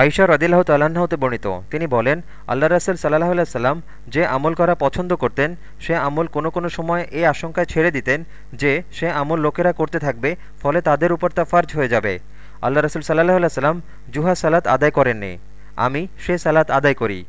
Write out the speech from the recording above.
আইসা রদিল্লাহ তাল্লাহতে বর্ণিত। তিনি বলেন, আল্লাহ রাসেল সাল্লাহ সাল্লাম যে আমল করা পছন্দ করতেন, সে আমল কোনো কোনো সময় এই আশঙ্কায় ছেড়ে দিতেন যে সে আমল লোকেরা করতে থাকবে, ফলে তাদের উপর তা ফার্জ হয়ে যাবে। আল্লাহ রসুল সাল্লাহ সাল্লাম জুহা সালাত আদায় করেননি। আমি সে সালাত আদায় করি।